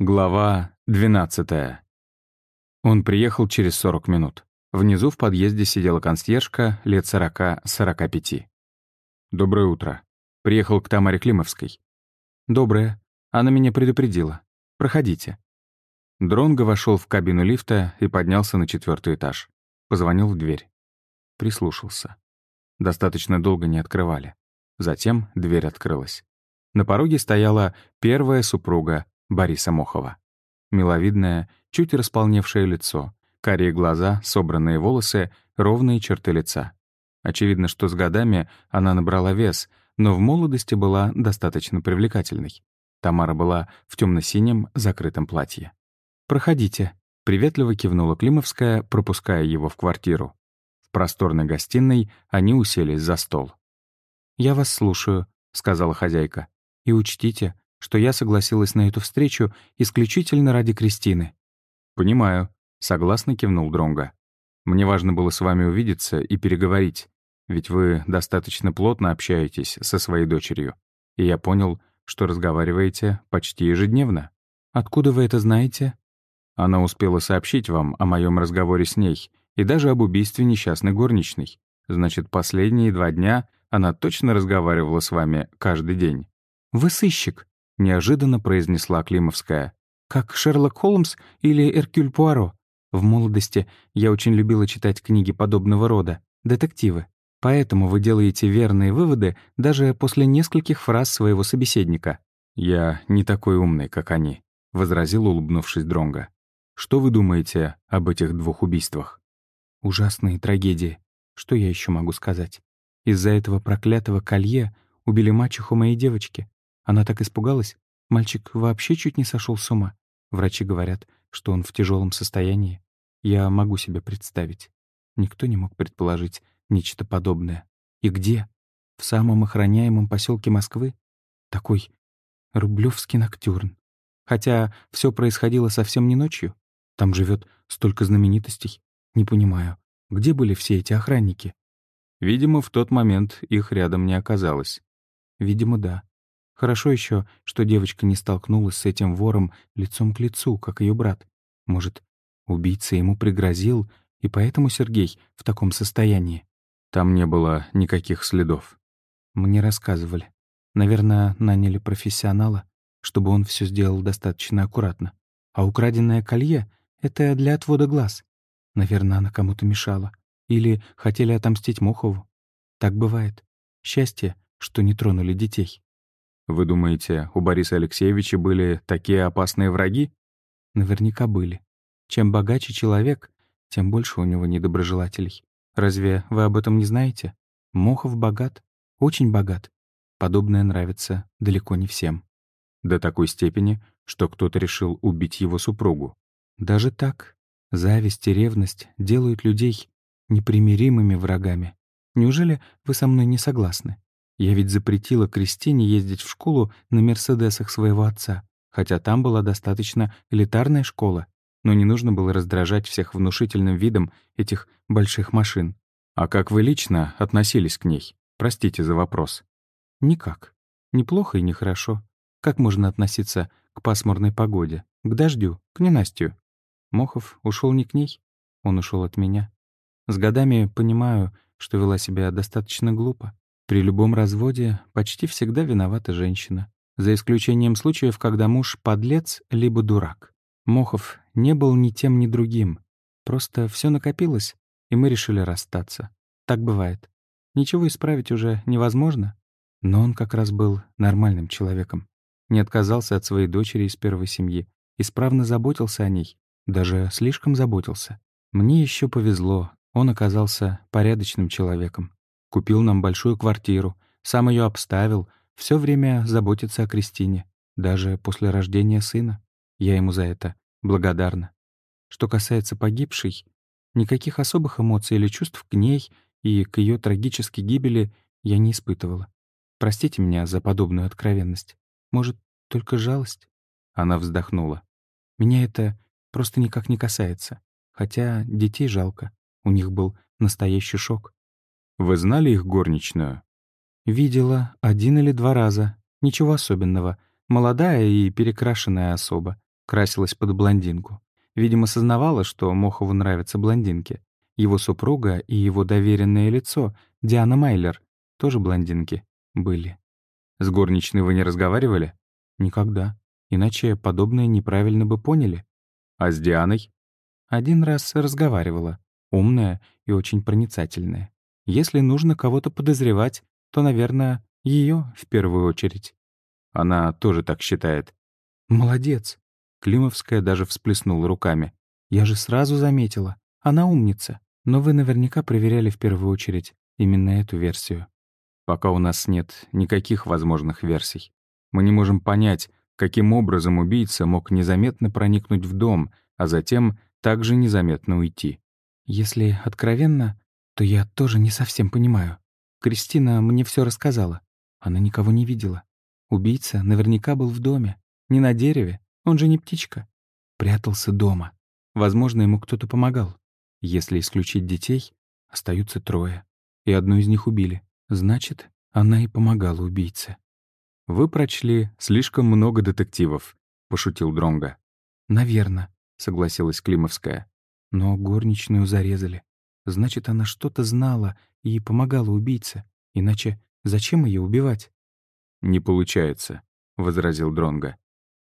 Глава 12. Он приехал через 40 минут. Внизу в подъезде сидела консьержка лет 40-45. «Доброе утро. Приехал к Тамаре Климовской». «Доброе. Она меня предупредила. Проходите». Дронго вошел в кабину лифта и поднялся на четвертый этаж. Позвонил в дверь. Прислушался. Достаточно долго не открывали. Затем дверь открылась. На пороге стояла первая супруга Бориса Мохова. Миловидное, чуть располневшее лицо, карие глаза, собранные волосы, ровные черты лица. Очевидно, что с годами она набрала вес, но в молодости была достаточно привлекательной. Тамара была в темно-синем закрытом платье. «Проходите», — приветливо кивнула Климовская, пропуская его в квартиру. В просторной гостиной они уселись за стол. «Я вас слушаю», — сказала хозяйка. «И учтите, что я согласилась на эту встречу исключительно ради Кристины. «Понимаю», — согласно кивнул Дронга. «Мне важно было с вами увидеться и переговорить, ведь вы достаточно плотно общаетесь со своей дочерью, и я понял, что разговариваете почти ежедневно. Откуда вы это знаете?» Она успела сообщить вам о моем разговоре с ней и даже об убийстве несчастной горничной. Значит, последние два дня она точно разговаривала с вами каждый день. «Вы сыщик», — неожиданно произнесла Климовская. «Как Шерлок Холмс или Эркюль Пуаро. В молодости я очень любила читать книги подобного рода, детективы. Поэтому вы делаете верные выводы даже после нескольких фраз своего собеседника». «Я не такой умный, как они», — возразил, улыбнувшись Дронга. «Что вы думаете об этих двух убийствах?» «Ужасные трагедии. Что я еще могу сказать? Из-за этого проклятого колье убили мачеху моей девочки. Она так испугалась. Мальчик вообще чуть не сошел с ума. Врачи говорят, что он в тяжелом состоянии. Я могу себе представить. Никто не мог предположить нечто подобное. И где? В самом охраняемом поселке Москвы? Такой Рублевский ноктюрн. Хотя все происходило совсем не ночью. Там живет столько знаменитостей. Не понимаю, где были все эти охранники? Видимо, в тот момент их рядом не оказалось. Видимо, да. Хорошо еще, что девочка не столкнулась с этим вором лицом к лицу, как ее брат. Может, убийца ему пригрозил, и поэтому Сергей в таком состоянии. Там не было никаких следов. Мне рассказывали. Наверное, наняли профессионала, чтобы он все сделал достаточно аккуратно. А украденное колье — это для отвода глаз. Наверное, она кому-то мешала. Или хотели отомстить Мохову. Так бывает. Счастье, что не тронули детей. Вы думаете, у Бориса Алексеевича были такие опасные враги? Наверняка были. Чем богаче человек, тем больше у него недоброжелателей. Разве вы об этом не знаете? Мохов богат, очень богат. Подобное нравится далеко не всем. До такой степени, что кто-то решил убить его супругу. Даже так. Зависть и ревность делают людей непримиримыми врагами. Неужели вы со мной не согласны? Я ведь запретила Кристине ездить в школу на «Мерседесах» своего отца, хотя там была достаточно элитарная школа, но не нужно было раздражать всех внушительным видом этих больших машин. А как вы лично относились к ней? Простите за вопрос. Никак. Неплохо и нехорошо. Как можно относиться к пасмурной погоде, к дождю, к ненастью? Мохов ушел не к ней, он ушел от меня. С годами понимаю, что вела себя достаточно глупо. При любом разводе почти всегда виновата женщина, за исключением случаев, когда муж — подлец либо дурак. Мохов не был ни тем, ни другим. Просто все накопилось, и мы решили расстаться. Так бывает. Ничего исправить уже невозможно. Но он как раз был нормальным человеком. Не отказался от своей дочери из первой семьи. Исправно заботился о ней. Даже слишком заботился. Мне еще повезло. Он оказался порядочным человеком. Купил нам большую квартиру, сам ее обставил, все время заботится о Кристине, даже после рождения сына. Я ему за это благодарна. Что касается погибшей, никаких особых эмоций или чувств к ней и к ее трагической гибели я не испытывала. Простите меня за подобную откровенность. Может, только жалость?» Она вздохнула. «Меня это просто никак не касается. Хотя детей жалко. У них был настоящий шок. Вы знали их горничную?» «Видела один или два раза. Ничего особенного. Молодая и перекрашенная особа. красилась под блондинку. Видимо, сознавала, что Мохову нравятся блондинки. Его супруга и его доверенное лицо, Диана Майлер, тоже блондинки, были. С горничной вы не разговаривали? Никогда. Иначе подобное неправильно бы поняли. А с Дианой? Один раз разговаривала. Умная и очень проницательная. Если нужно кого-то подозревать, то, наверное, ее в первую очередь. Она тоже так считает. Молодец. Климовская даже всплеснула руками. «Я же сразу заметила. Она умница. Но вы наверняка проверяли в первую очередь именно эту версию. Пока у нас нет никаких возможных версий. Мы не можем понять, каким образом убийца мог незаметно проникнуть в дом, а затем также незаметно уйти. Если откровенно, то я тоже не совсем понимаю. Кристина мне все рассказала. Она никого не видела. Убийца наверняка был в доме. Не на дереве, он же не птичка. Прятался дома. Возможно, ему кто-то помогал. Если исключить детей, остаются трое. И одну из них убили. Значит, она и помогала убийце. «Вы прочли слишком много детективов», — пошутил Дронга. «Наверно», — согласилась Климовская. «Но горничную зарезали. Значит, она что-то знала и помогала убийце. Иначе зачем ее убивать?» «Не получается», — возразил Дронга.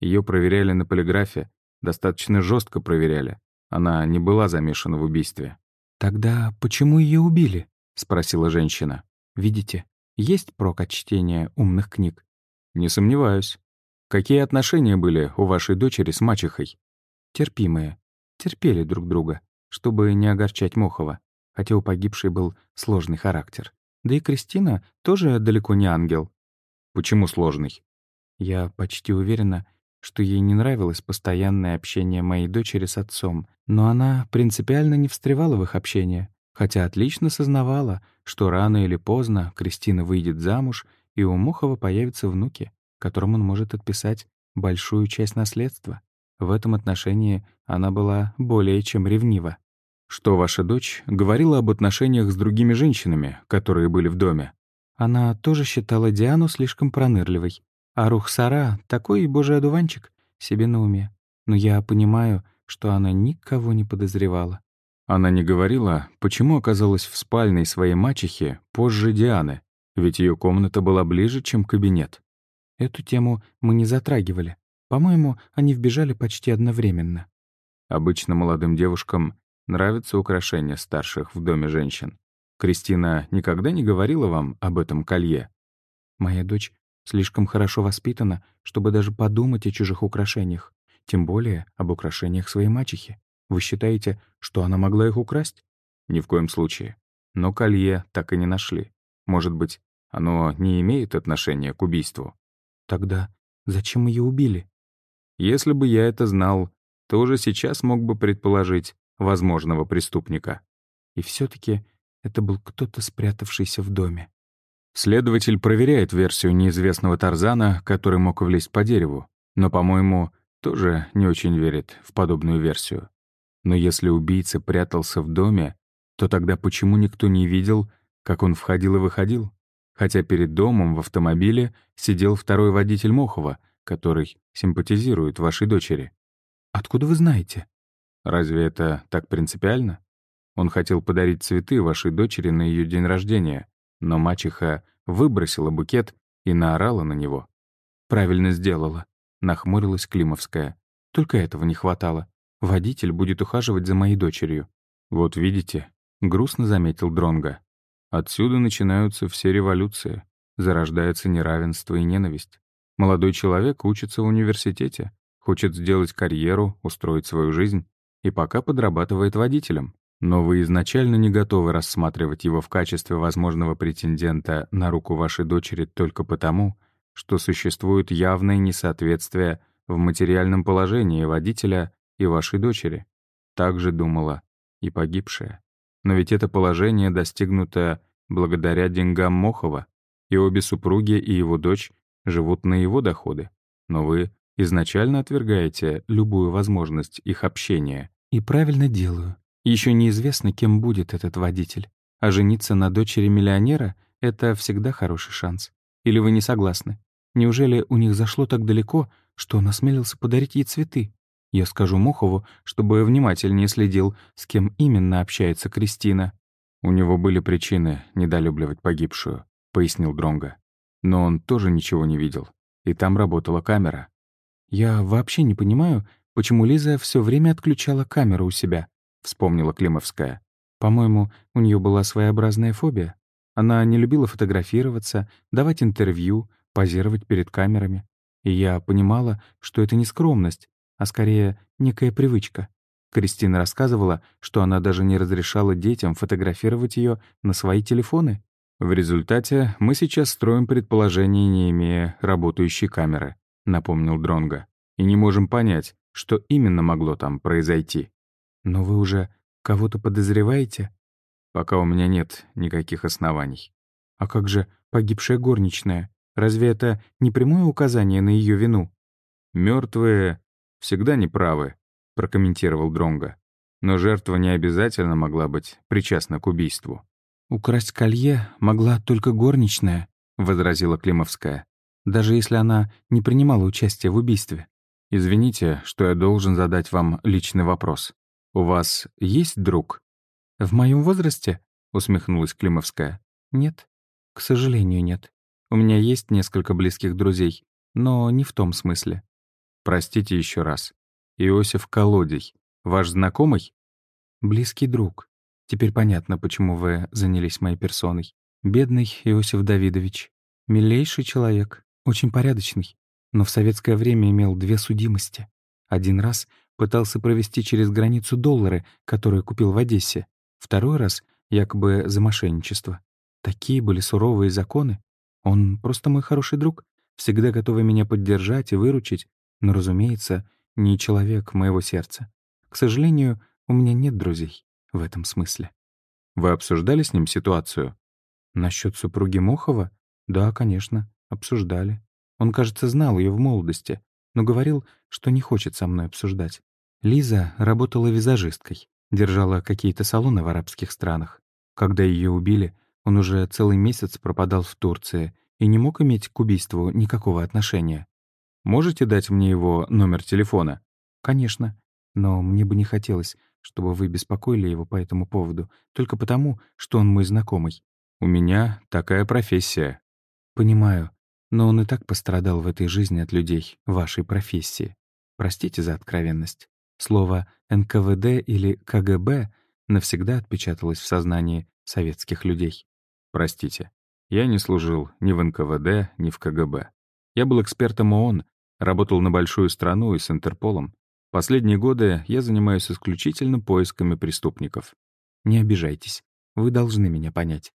Ее проверяли на полиграфе, достаточно жестко проверяли. Она не была замешана в убийстве. «Тогда почему ее убили?» — спросила женщина. «Видите, есть прок от чтения умных книг?» «Не сомневаюсь. Какие отношения были у вашей дочери с мачехой?» «Терпимые. Терпели друг друга, чтобы не огорчать Мохова, хотя у погибшей был сложный характер. Да и Кристина тоже далеко не ангел». «Почему сложный?» «Я почти уверена, что ей не нравилось постоянное общение моей дочери с отцом, но она принципиально не встревала в их общение, хотя отлично сознавала, что рано или поздно Кристина выйдет замуж, и у Мухова появятся внуки, которым он может отписать большую часть наследства. В этом отношении она была более чем ревнива. «Что ваша дочь говорила об отношениях с другими женщинами, которые были в доме?» Она тоже считала Диану слишком пронырливой, а Рухсара — такой божий одуванчик, себе на уме. Но я понимаю, что она никого не подозревала. Она не говорила, почему оказалась в спальной своей мачехи позже Дианы, ведь ее комната была ближе, чем кабинет. Эту тему мы не затрагивали. По-моему, они вбежали почти одновременно. Обычно молодым девушкам нравятся украшения старших в доме женщин. Кристина никогда не говорила вам об этом колье? Моя дочь Слишком хорошо воспитана, чтобы даже подумать о чужих украшениях. Тем более об украшениях своей мачехи. Вы считаете, что она могла их украсть? Ни в коем случае. Но колье так и не нашли. Может быть, оно не имеет отношения к убийству? Тогда зачем ее убили? Если бы я это знал, то уже сейчас мог бы предположить возможного преступника. И все таки это был кто-то, спрятавшийся в доме. Следователь проверяет версию неизвестного Тарзана, который мог влезть по дереву, но, по-моему, тоже не очень верит в подобную версию. Но если убийца прятался в доме, то тогда почему никто не видел, как он входил и выходил? Хотя перед домом в автомобиле сидел второй водитель Мохова, который симпатизирует вашей дочери. Откуда вы знаете? Разве это так принципиально? Он хотел подарить цветы вашей дочери на ее день рождения, но мачеха выбросила букет и наорала на него. «Правильно сделала», — нахмурилась Климовская. «Только этого не хватало. Водитель будет ухаживать за моей дочерью». «Вот видите», — грустно заметил Дронга. «Отсюда начинаются все революции. Зарождается неравенство и ненависть. Молодой человек учится в университете, хочет сделать карьеру, устроить свою жизнь, и пока подрабатывает водителем. Но вы изначально не готовы рассматривать его в качестве возможного претендента на руку вашей дочери только потому, что существует явное несоответствие в материальном положении водителя и вашей дочери. Так же думала и погибшая. Но ведь это положение достигнуто благодаря деньгам Мохова, и обе супруги и его дочь живут на его доходы. Но вы изначально отвергаете любую возможность их общения. И правильно делаю. Еще неизвестно, кем будет этот водитель. А жениться на дочери миллионера — это всегда хороший шанс. Или вы не согласны? Неужели у них зашло так далеко, что он осмелился подарить ей цветы? Я скажу Мохову, чтобы внимательнее следил, с кем именно общается Кристина. У него были причины недолюбливать погибшую, пояснил Дронга. Но он тоже ничего не видел. И там работала камера. Я вообще не понимаю, почему Лиза все время отключала камеру у себя, вспомнила Климовская. По-моему, у нее была своеобразная фобия. Она не любила фотографироваться, давать интервью, позировать перед камерами. И я понимала, что это не скромность, а скорее некая привычка. Кристина рассказывала, что она даже не разрешала детям фотографировать ее на свои телефоны. В результате мы сейчас строим предположение, не имея работающей камеры, напомнил Дронга, и не можем понять, что именно могло там произойти. Но вы уже кого-то подозреваете? Пока у меня нет никаких оснований. А как же погибшая горничная? Разве это не прямое указание на ее вину? Мертвые всегда неправы, прокомментировал Дронга. Но жертва не обязательно могла быть причастна к убийству. «Украсть колье могла только горничная», — возразила Климовская, «даже если она не принимала участия в убийстве». «Извините, что я должен задать вам личный вопрос. У вас есть друг?» «В моем возрасте?» — усмехнулась Климовская. «Нет, к сожалению, нет. У меня есть несколько близких друзей, но не в том смысле». «Простите еще раз. Иосиф Колодий. Ваш знакомый?» «Близкий друг. Теперь понятно, почему вы занялись моей персоной. Бедный Иосиф Давидович. Милейший человек, очень порядочный, но в советское время имел две судимости. Один раз пытался провести через границу доллары, которые купил в Одессе. Второй раз якобы за мошенничество. Такие были суровые законы. Он просто мой хороший друг, всегда готовый меня поддержать и выручить, но, разумеется, не человек моего сердца. К сожалению, у меня нет друзей в этом смысле. Вы обсуждали с ним ситуацию? Насчет супруги Мохова? Да, конечно, обсуждали. Он, кажется, знал ее в молодости, но говорил, что не хочет со мной обсуждать. Лиза работала визажисткой, держала какие-то салоны в арабских странах. Когда ее убили, он уже целый месяц пропадал в Турции и не мог иметь к убийству никакого отношения. Можете дать мне его номер телефона? Конечно, но мне бы не хотелось, чтобы вы беспокоили его по этому поводу, только потому, что он мой знакомый. У меня такая профессия. Понимаю, но он и так пострадал в этой жизни от людей вашей профессии. Простите за откровенность. Слово «НКВД» или «КГБ» навсегда отпечаталось в сознании советских людей. Простите, я не служил ни в НКВД, ни в КГБ. Я был экспертом ООН, работал на большую страну и с Интерполом. Последние годы я занимаюсь исключительно поисками преступников. Не обижайтесь, вы должны меня понять.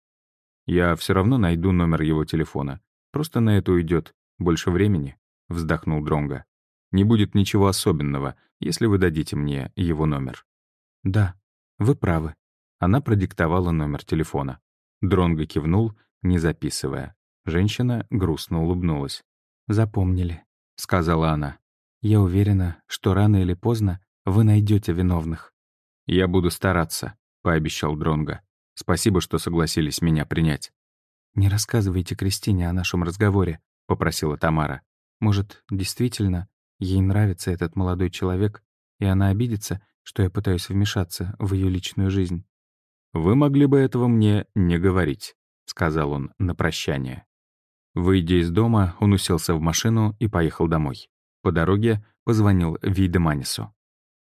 Я все равно найду номер его телефона. Просто на это уйдет больше времени, вздохнул Дронга. Не будет ничего особенного, если вы дадите мне его номер. Да, вы правы. Она продиктовала номер телефона. Дронго кивнул, не записывая. Женщина грустно улыбнулась. «Запомнили», — сказала она. Я уверена, что рано или поздно вы найдете виновных. Я буду стараться, пообещал Дронга. Спасибо, что согласились меня принять. Не рассказывайте Кристине о нашем разговоре, попросила Тамара. Может, действительно, ей нравится этот молодой человек, и она обидится, что я пытаюсь вмешаться в ее личную жизнь. Вы могли бы этого мне не говорить, сказал он на прощание. Выйдя из дома, он уселся в машину и поехал домой. По дороге позвонил Вейдеманису.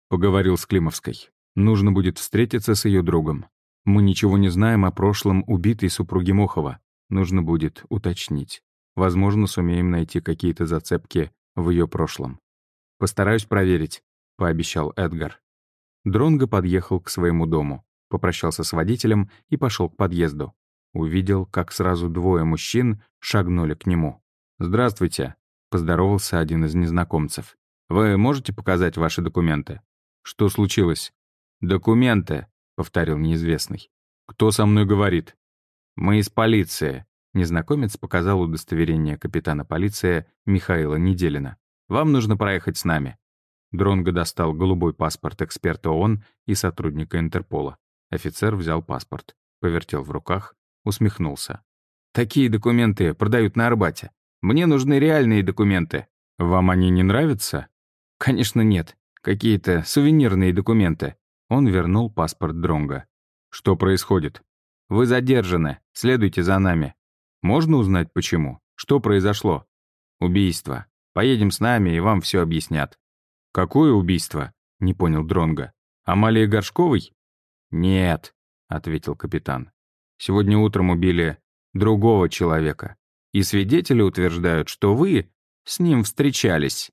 Поговорил с Климовской. Нужно будет встретиться с ее другом. Мы ничего не знаем о прошлом убитой супруги Мохова. Нужно будет уточнить. Возможно, сумеем найти какие-то зацепки в ее прошлом. «Постараюсь проверить», — пообещал Эдгар. Дронго подъехал к своему дому, попрощался с водителем и пошел к подъезду. Увидел, как сразу двое мужчин шагнули к нему. «Здравствуйте», поздоровался один из незнакомцев. «Вы можете показать ваши документы?» «Что случилось?» «Документы», — повторил неизвестный. «Кто со мной говорит?» «Мы из полиции», — незнакомец показал удостоверение капитана полиции Михаила Неделина. «Вам нужно проехать с нами». Дронго достал голубой паспорт эксперта ООН и сотрудника Интерпола. Офицер взял паспорт, повертел в руках, усмехнулся. «Такие документы продают на Арбате. Мне нужны реальные документы. Вам они не нравятся? Конечно, нет. Какие-то сувенирные документы». Он вернул паспорт Дронга. «Что происходит?» «Вы задержаны. Следуйте за нами». «Можно узнать, почему? Что произошло?» «Убийство. Поедем с нами, и вам все объяснят». «Какое убийство?» — не понял Дронга. «Амалии Горшковой?» «Нет», — ответил капитан. «Сегодня утром убили другого человека. И свидетели утверждают, что вы с ним встречались».